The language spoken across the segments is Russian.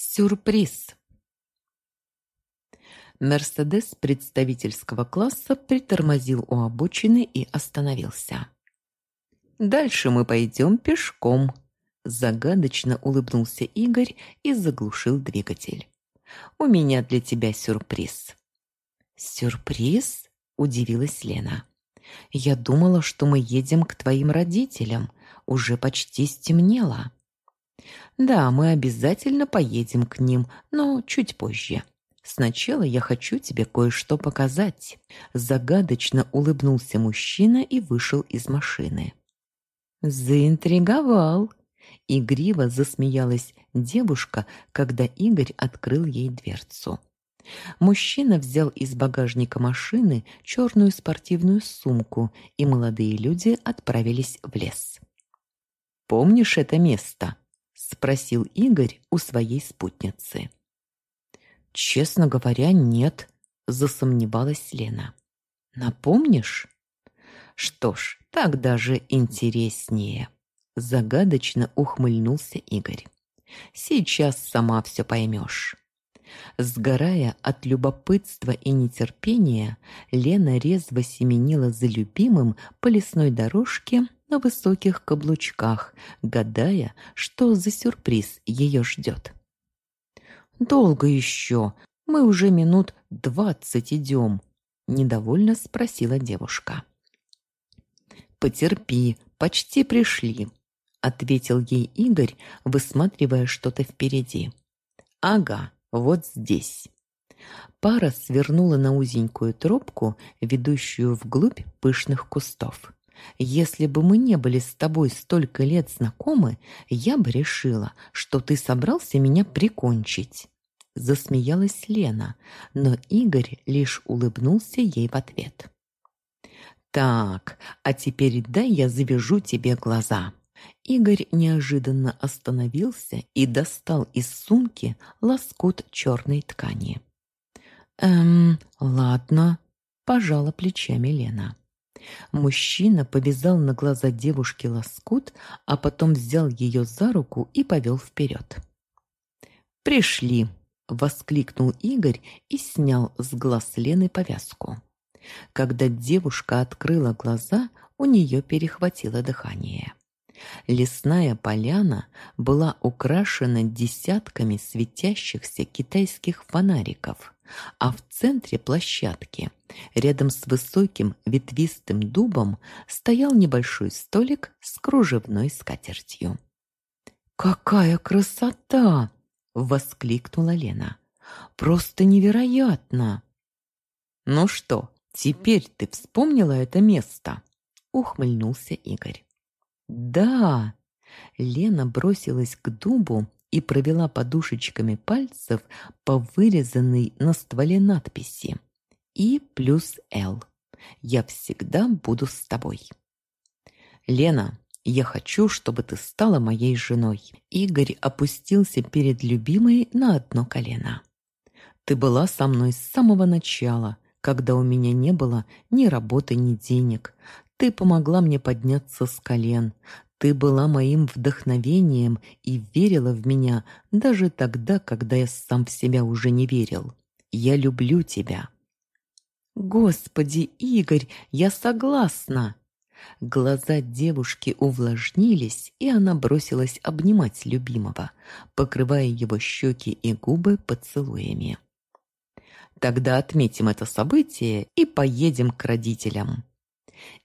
Сюрприз. Мерседес представительского класса притормозил у обочины и остановился. «Дальше мы пойдем пешком», – загадочно улыбнулся Игорь и заглушил двигатель. «У меня для тебя сюрприз». «Сюрприз?» – удивилась Лена. «Я думала, что мы едем к твоим родителям. Уже почти стемнело». Да, мы обязательно поедем к ним, но чуть позже. Сначала я хочу тебе кое-что показать. Загадочно улыбнулся мужчина и вышел из машины. Заинтриговал. Игриво засмеялась девушка, когда Игорь открыл ей дверцу. Мужчина взял из багажника машины черную спортивную сумку, и молодые люди отправились в лес. «Помнишь это место?» Спросил Игорь у своей спутницы. Честно говоря, нет, засомневалась Лена. Напомнишь? Что ж, так даже интереснее, загадочно ухмыльнулся Игорь. Сейчас сама все поймешь. Сгорая от любопытства и нетерпения, Лена резво семенила за любимым по лесной дорожке на высоких каблучках, гадая, что за сюрприз ее ждет. «Долго еще? Мы уже минут двадцать идем», — недовольно спросила девушка. «Потерпи, почти пришли», — ответил ей Игорь, высматривая что-то впереди. «Ага, вот здесь». Пара свернула на узенькую тропку, ведущую вглубь пышных кустов. Если бы мы не были с тобой столько лет знакомы, я бы решила, что ты собрался меня прикончить. Засмеялась Лена, но Игорь лишь улыбнулся ей в ответ. Так, а теперь дай я завяжу тебе глаза. Игорь неожиданно остановился и достал из сумки лоскут черной ткани. «Эм, ладно», – пожала плечами Лена. Мужчина повязал на глаза девушки лоскут, а потом взял ее за руку и повел вперед. «Пришли!» — воскликнул Игорь и снял с глаз Лены повязку. Когда девушка открыла глаза, у нее перехватило дыхание. Лесная поляна была украшена десятками светящихся китайских фонариков, а в центре площадки, рядом с высоким ветвистым дубом, стоял небольшой столик с кружевной скатертью. «Какая красота!» — воскликнула Лена. «Просто невероятно!» «Ну что, теперь ты вспомнила это место?» — ухмыльнулся Игорь. «Да!» Лена бросилась к дубу и провела подушечками пальцев по вырезанной на стволе надписи «И плюс Л. Я всегда буду с тобой». «Лена, я хочу, чтобы ты стала моей женой». Игорь опустился перед любимой на одно колено. «Ты была со мной с самого начала, когда у меня не было ни работы, ни денег. Ты помогла мне подняться с колен. Ты была моим вдохновением и верила в меня даже тогда, когда я сам в себя уже не верил. Я люблю тебя. Господи, Игорь, я согласна. Глаза девушки увлажнились, и она бросилась обнимать любимого, покрывая его щеки и губы поцелуями. Тогда отметим это событие и поедем к родителям.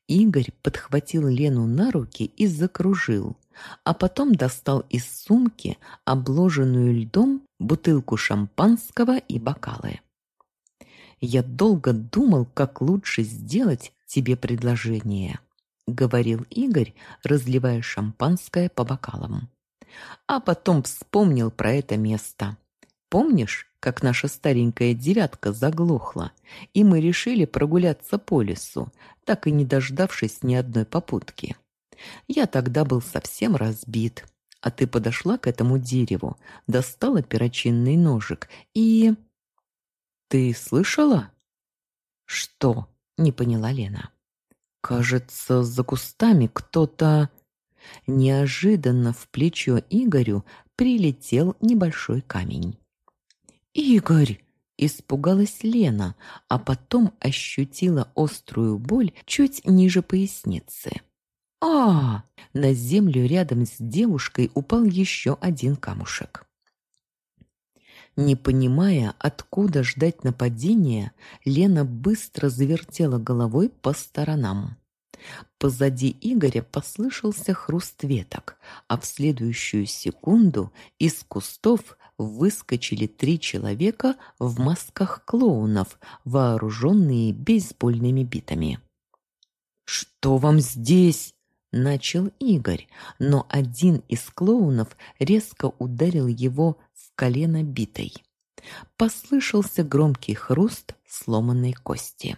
Игорь подхватил Лену на руки и закружил, а потом достал из сумки обложенную льдом бутылку шампанского и бокалы. «Я долго думал, как лучше сделать тебе предложение», — говорил Игорь, разливая шампанское по бокалам. А потом вспомнил про это место. Помнишь, как наша старенькая девятка заглохла, и мы решили прогуляться по лесу, так и не дождавшись ни одной попутки. Я тогда был совсем разбит, а ты подошла к этому дереву, достала перочинный ножик и... Ты слышала? Что? Не поняла Лена. Кажется, за кустами кто-то... Неожиданно в плечо Игорю прилетел небольшой камень. «Игорь!» – испугалась Лена, а потом ощутила острую боль чуть ниже поясницы. а На землю рядом с девушкой упал еще один камушек. Не понимая, откуда ждать нападения, Лена быстро завертела головой по сторонам. Позади Игоря послышался хруст веток, а в следующую секунду из кустов выскочили три человека в масках клоунов, вооруженные бейсбольными битами. «Что вам здесь?» – начал Игорь, но один из клоунов резко ударил его в колено битой. Послышался громкий хруст сломанной кости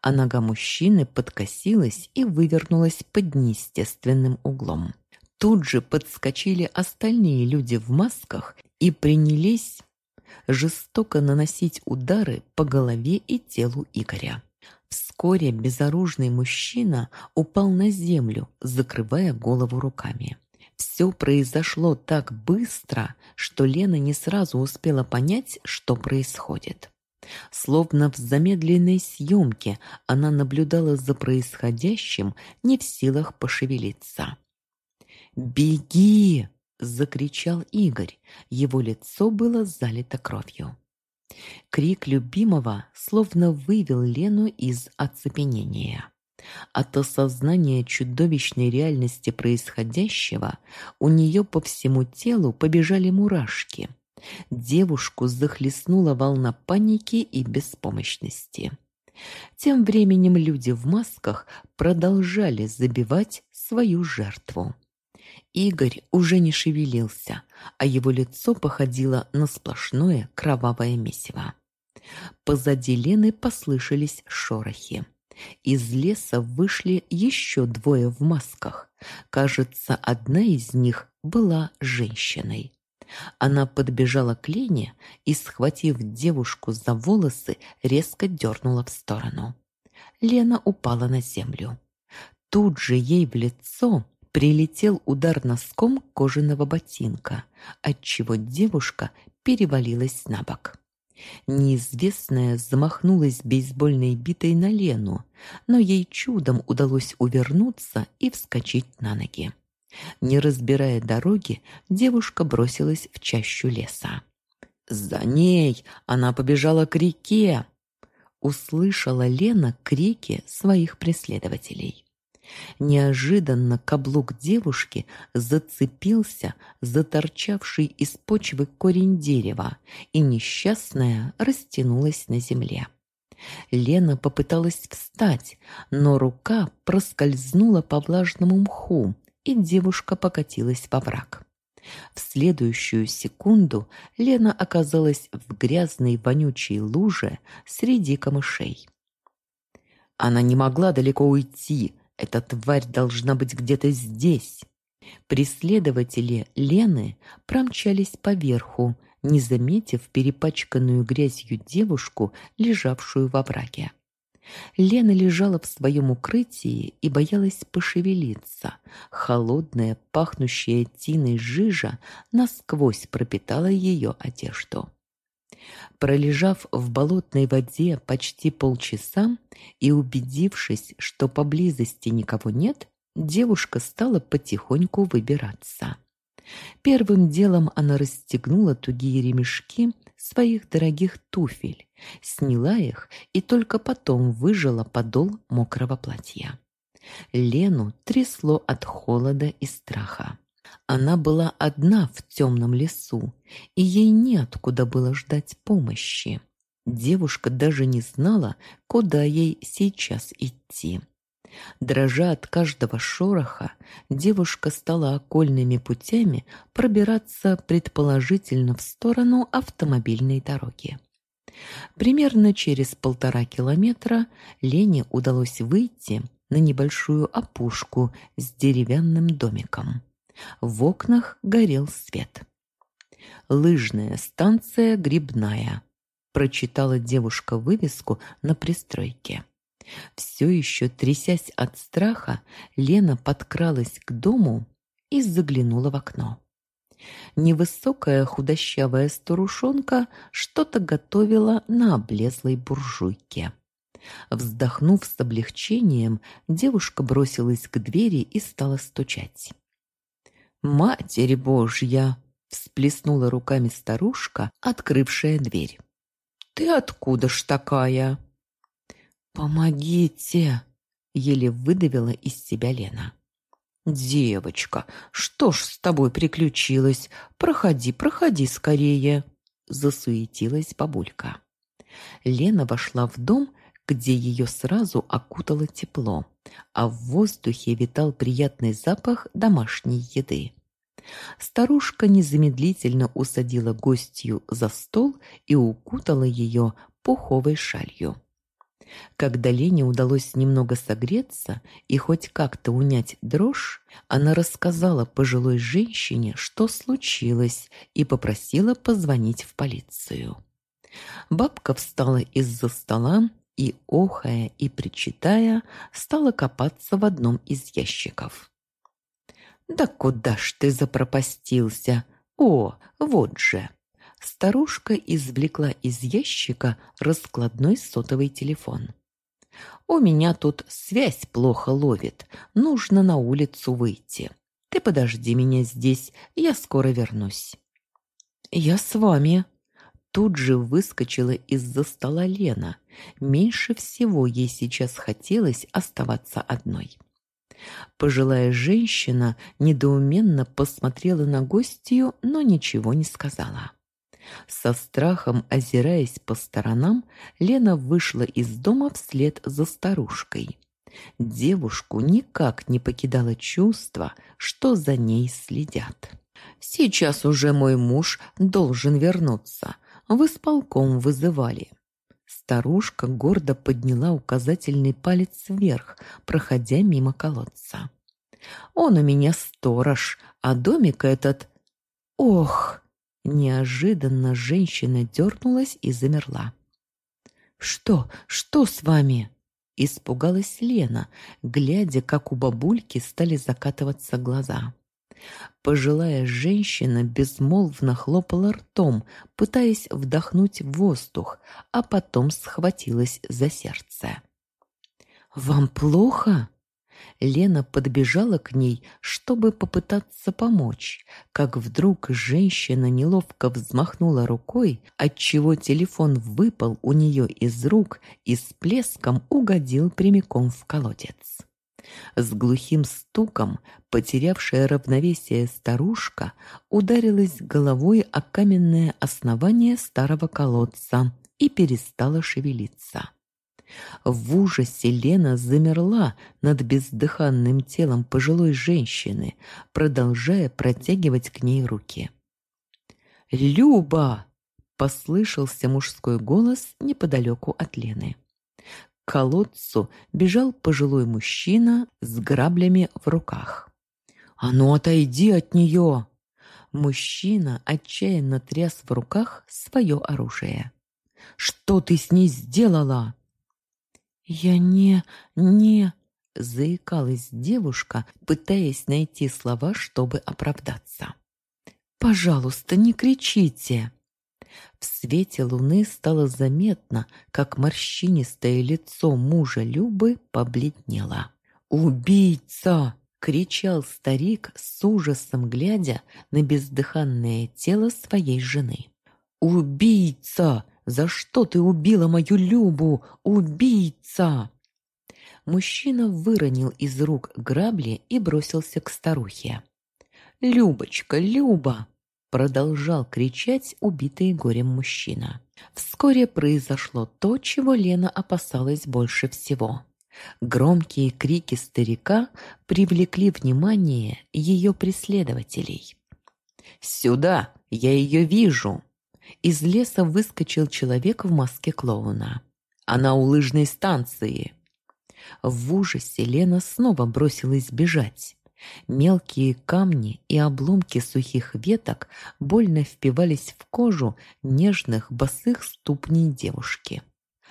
а нога мужчины подкосилась и вывернулась под неестественным углом. Тут же подскочили остальные люди в масках и принялись жестоко наносить удары по голове и телу Игоря. Вскоре безоружный мужчина упал на землю, закрывая голову руками. Все произошло так быстро, что Лена не сразу успела понять, что происходит. Словно в замедленной съемке она наблюдала за происходящим, не в силах пошевелиться. «Беги!» – закричал Игорь. Его лицо было залито кровью. Крик любимого словно вывел Лену из оцепенения. От осознания чудовищной реальности происходящего у нее по всему телу побежали мурашки – Девушку захлестнула волна паники и беспомощности. Тем временем люди в масках продолжали забивать свою жертву. Игорь уже не шевелился, а его лицо походило на сплошное кровавое месиво. Позади Лены послышались шорохи. Из леса вышли еще двое в масках. Кажется, одна из них была женщиной. Она подбежала к Лене и, схватив девушку за волосы, резко дернула в сторону. Лена упала на землю. Тут же ей в лицо прилетел удар носком кожаного ботинка, отчего девушка перевалилась на бок. Неизвестная замахнулась бейсбольной битой на Лену, но ей чудом удалось увернуться и вскочить на ноги. Не разбирая дороги, девушка бросилась в чащу леса. «За ней! Она побежала к реке!» Услышала Лена крики своих преследователей. Неожиданно каблук девушки зацепился за торчавший из почвы корень дерева, и несчастная растянулась на земле. Лена попыталась встать, но рука проскользнула по влажному мху, и девушка покатилась во враг. В следующую секунду Лена оказалась в грязной вонючей луже среди камышей. Она не могла далеко уйти, эта тварь должна быть где-то здесь. Преследователи Лены промчались поверху, не заметив перепачканную грязью девушку, лежавшую во враге. Лена лежала в своем укрытии и боялась пошевелиться. Холодная, пахнущая тиной жижа насквозь пропитала ее одежду. Пролежав в болотной воде почти полчаса и убедившись, что поблизости никого нет, девушка стала потихоньку выбираться. Первым делом она расстегнула тугие ремешки своих дорогих туфель, сняла их и только потом выжила подол мокрого платья. Лену трясло от холода и страха. Она была одна в темном лесу, и ей неоткуда было ждать помощи. Девушка даже не знала, куда ей сейчас идти. Дрожа от каждого шороха, девушка стала окольными путями пробираться предположительно в сторону автомобильной дороги. Примерно через полтора километра Лене удалось выйти на небольшую опушку с деревянным домиком. В окнах горел свет. «Лыжная станция Грибная», – прочитала девушка вывеску на пристройке. Все еще трясясь от страха, Лена подкралась к дому и заглянула в окно. Невысокая худощавая старушонка что-то готовила на облезлой буржуйке. Вздохнув с облегчением, девушка бросилась к двери и стала стучать. «Матерь Божья!» – всплеснула руками старушка, открывшая дверь. «Ты откуда ж такая?» «Помогите!» – еле выдавила из себя Лена. «Девочка, что ж с тобой приключилось? Проходи, проходи скорее!» – засуетилась бабулька. Лена вошла в дом, где ее сразу окутало тепло, а в воздухе витал приятный запах домашней еды. Старушка незамедлительно усадила гостью за стол и укутала ее пуховой шалью. Когда Лене удалось немного согреться и хоть как-то унять дрожь, она рассказала пожилой женщине, что случилось, и попросила позвонить в полицию. Бабка встала из-за стола и, охая и причитая, стала копаться в одном из ящиков. «Да куда ж ты запропастился? О, вот же!» Старушка извлекла из ящика раскладной сотовый телефон. «У меня тут связь плохо ловит. Нужно на улицу выйти. Ты подожди меня здесь, я скоро вернусь». «Я с вами». Тут же выскочила из-за стола Лена. Меньше всего ей сейчас хотелось оставаться одной. Пожилая женщина недоуменно посмотрела на гостью, но ничего не сказала. Со страхом озираясь по сторонам, Лена вышла из дома вслед за старушкой. Девушку никак не покидало чувство, что за ней следят. «Сейчас уже мой муж должен вернуться. В исполком вызывали». Старушка гордо подняла указательный палец вверх, проходя мимо колодца. «Он у меня сторож, а домик этот...» «Ох!» Неожиданно женщина дернулась и замерла. «Что? Что с вами?» Испугалась Лена, глядя, как у бабульки стали закатываться глаза. Пожилая женщина безмолвно хлопала ртом, пытаясь вдохнуть воздух, а потом схватилась за сердце. «Вам плохо?» Лена подбежала к ней, чтобы попытаться помочь, как вдруг женщина неловко взмахнула рукой, отчего телефон выпал у нее из рук и с плеском угодил прямиком в колодец. С глухим стуком потерявшая равновесие старушка ударилась головой о каменное основание старого колодца и перестала шевелиться. В ужасе Лена замерла над бездыханным телом пожилой женщины, продолжая протягивать к ней руки. «Люба!» — послышался мужской голос неподалеку от Лены. Колодцу бежал пожилой мужчина с граблями в руках. «А ну, отойди от нее!» Мужчина отчаянно тряс в руках свое оружие. «Что ты с ней сделала?» «Я не... не...» — заикалась девушка, пытаясь найти слова, чтобы оправдаться. «Пожалуйста, не кричите!» В свете луны стало заметно, как морщинистое лицо мужа Любы побледнело. «Убийца!» — кричал старик с ужасом, глядя на бездыханное тело своей жены. «Убийца! За что ты убила мою Любу? Убийца!» Мужчина выронил из рук грабли и бросился к старухе. «Любочка, Люба!» Продолжал кричать убитый горем мужчина. Вскоре произошло то, чего Лена опасалась больше всего. Громкие крики старика привлекли внимание ее преследователей. «Сюда! Я ее вижу!» Из леса выскочил человек в маске клоуна. Она у лыжной станции. В ужасе Лена снова бросилась бежать. Мелкие камни и обломки сухих веток больно впивались в кожу нежных босых ступней девушки.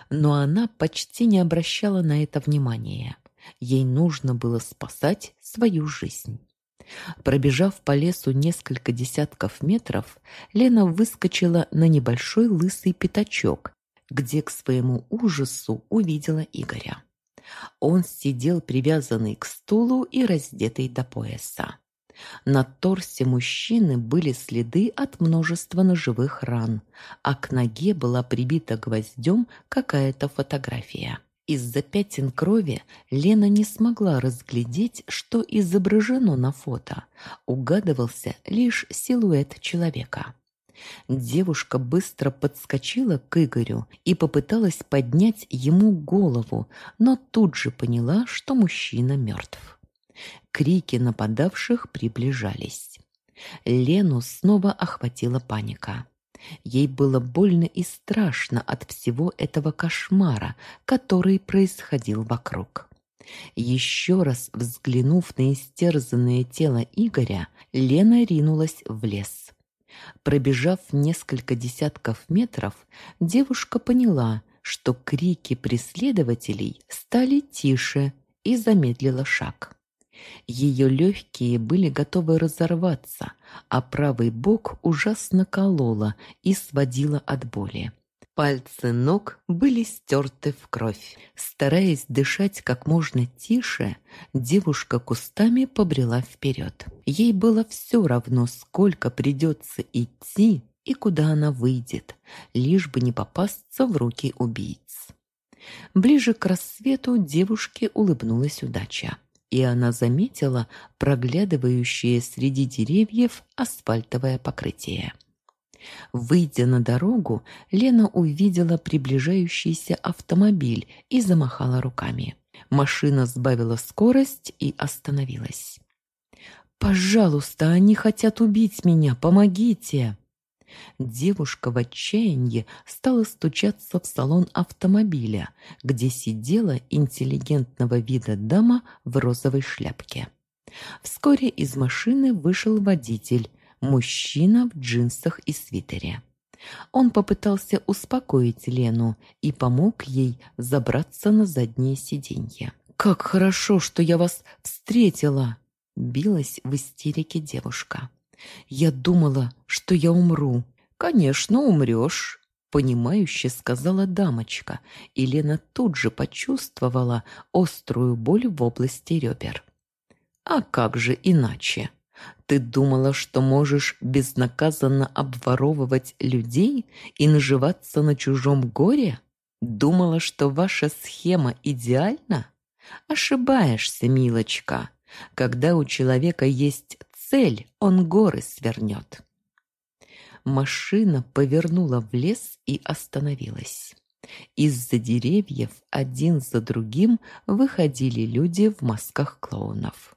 Но она почти не обращала на это внимания. Ей нужно было спасать свою жизнь. Пробежав по лесу несколько десятков метров, Лена выскочила на небольшой лысый пятачок, где к своему ужасу увидела Игоря. Он сидел привязанный к стулу и раздетый до пояса. На торсе мужчины были следы от множества ножевых ран, а к ноге была прибита гвоздем какая-то фотография. Из-за пятен крови Лена не смогла разглядеть, что изображено на фото. Угадывался лишь силуэт человека. Девушка быстро подскочила к Игорю и попыталась поднять ему голову, но тут же поняла, что мужчина мертв. Крики нападавших приближались. Лену снова охватила паника. Ей было больно и страшно от всего этого кошмара, который происходил вокруг. Еще раз взглянув на истерзанное тело Игоря, Лена ринулась в лес. Пробежав несколько десятков метров, девушка поняла, что крики преследователей стали тише и замедлила шаг. Ее легкие были готовы разорваться, а правый бок ужасно кололо и сводило от боли. Пальцы ног были стерты в кровь. Стараясь дышать как можно тише, девушка кустами побрела вперед. Ей было все равно, сколько придется идти и куда она выйдет, лишь бы не попасться в руки убийц. Ближе к рассвету девушке улыбнулась удача и она заметила проглядывающее среди деревьев асфальтовое покрытие. Выйдя на дорогу, Лена увидела приближающийся автомобиль и замахала руками. Машина сбавила скорость и остановилась. «Пожалуйста, они хотят убить меня, помогите!» Девушка в отчаянии стала стучаться в салон автомобиля, где сидела интеллигентного вида дама в розовой шляпке. Вскоре из машины вышел водитель, мужчина в джинсах и свитере. Он попытался успокоить Лену и помог ей забраться на заднее сиденье. «Как хорошо, что я вас встретила!» – билась в истерике девушка. Я думала, что я умру. Конечно, умрешь, понимающе сказала дамочка, и Лена тут же почувствовала острую боль в области ребер. А как же иначе? Ты думала, что можешь безнаказанно обворовывать людей и наживаться на чужом горе? Думала, что ваша схема идеальна? Ошибаешься, милочка. Когда у человека есть цель, он горы свернет. Машина повернула в лес и остановилась. Из-за деревьев один за другим выходили люди в масках клоунов.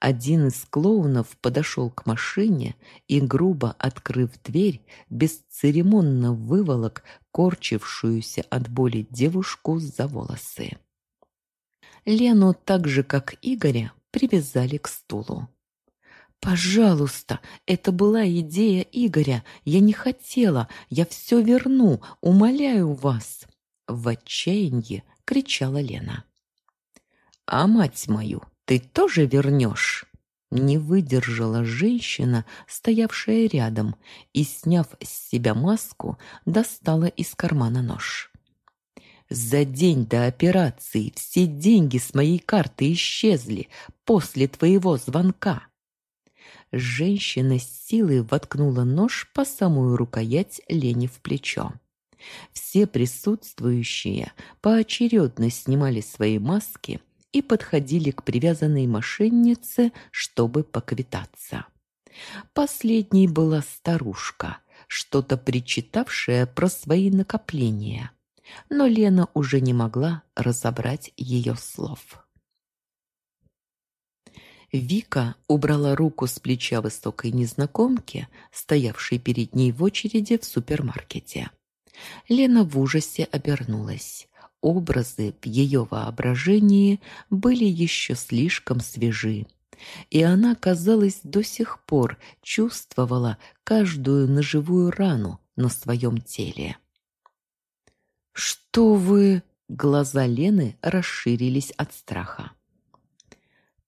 Один из клоунов подошел к машине и, грубо открыв дверь, бесцеремонно выволок корчившуюся от боли девушку за волосы. Лену, так же как Игоря, привязали к стулу. «Пожалуйста, это была идея Игоря. Я не хотела. Я все верну. Умоляю вас!» В отчаянии кричала Лена. «А мать мою, ты тоже вернешь?» Не выдержала женщина, стоявшая рядом, и, сняв с себя маску, достала из кармана нож. «За день до операции все деньги с моей карты исчезли после твоего звонка». Женщина с силой воткнула нож по самую рукоять Лене в плечо. Все присутствующие поочередно снимали свои маски и подходили к привязанной мошеннице, чтобы поквитаться. Последней была старушка, что-то причитавшая про свои накопления, но Лена уже не могла разобрать ее слов. Вика убрала руку с плеча высокой незнакомки, стоявшей перед ней в очереди в супермаркете. Лена в ужасе обернулась. Образы в ее воображении были еще слишком свежи. И она, казалось, до сих пор чувствовала каждую ножевую рану на своем теле. «Что вы...» Глаза Лены расширились от страха.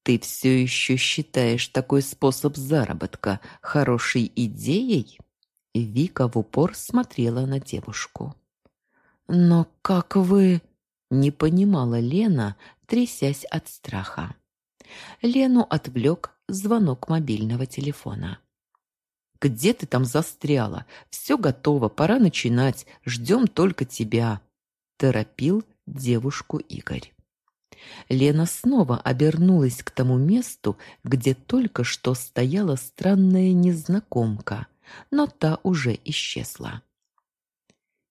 Ты все еще считаешь такой способ заработка хорошей идеей? Вика в упор смотрела на девушку. Но как вы не понимала Лена, трясясь от страха. Лену отвлек звонок мобильного телефона. «Где ты там застряла? Все готово, пора начинать, ждем только тебя», – торопил девушку Игорь. Лена снова обернулась к тому месту, где только что стояла странная незнакомка, но та уже исчезла.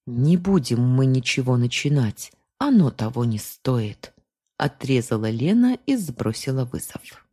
«Не будем мы ничего начинать, оно того не стоит», – отрезала Лена и сбросила вызов.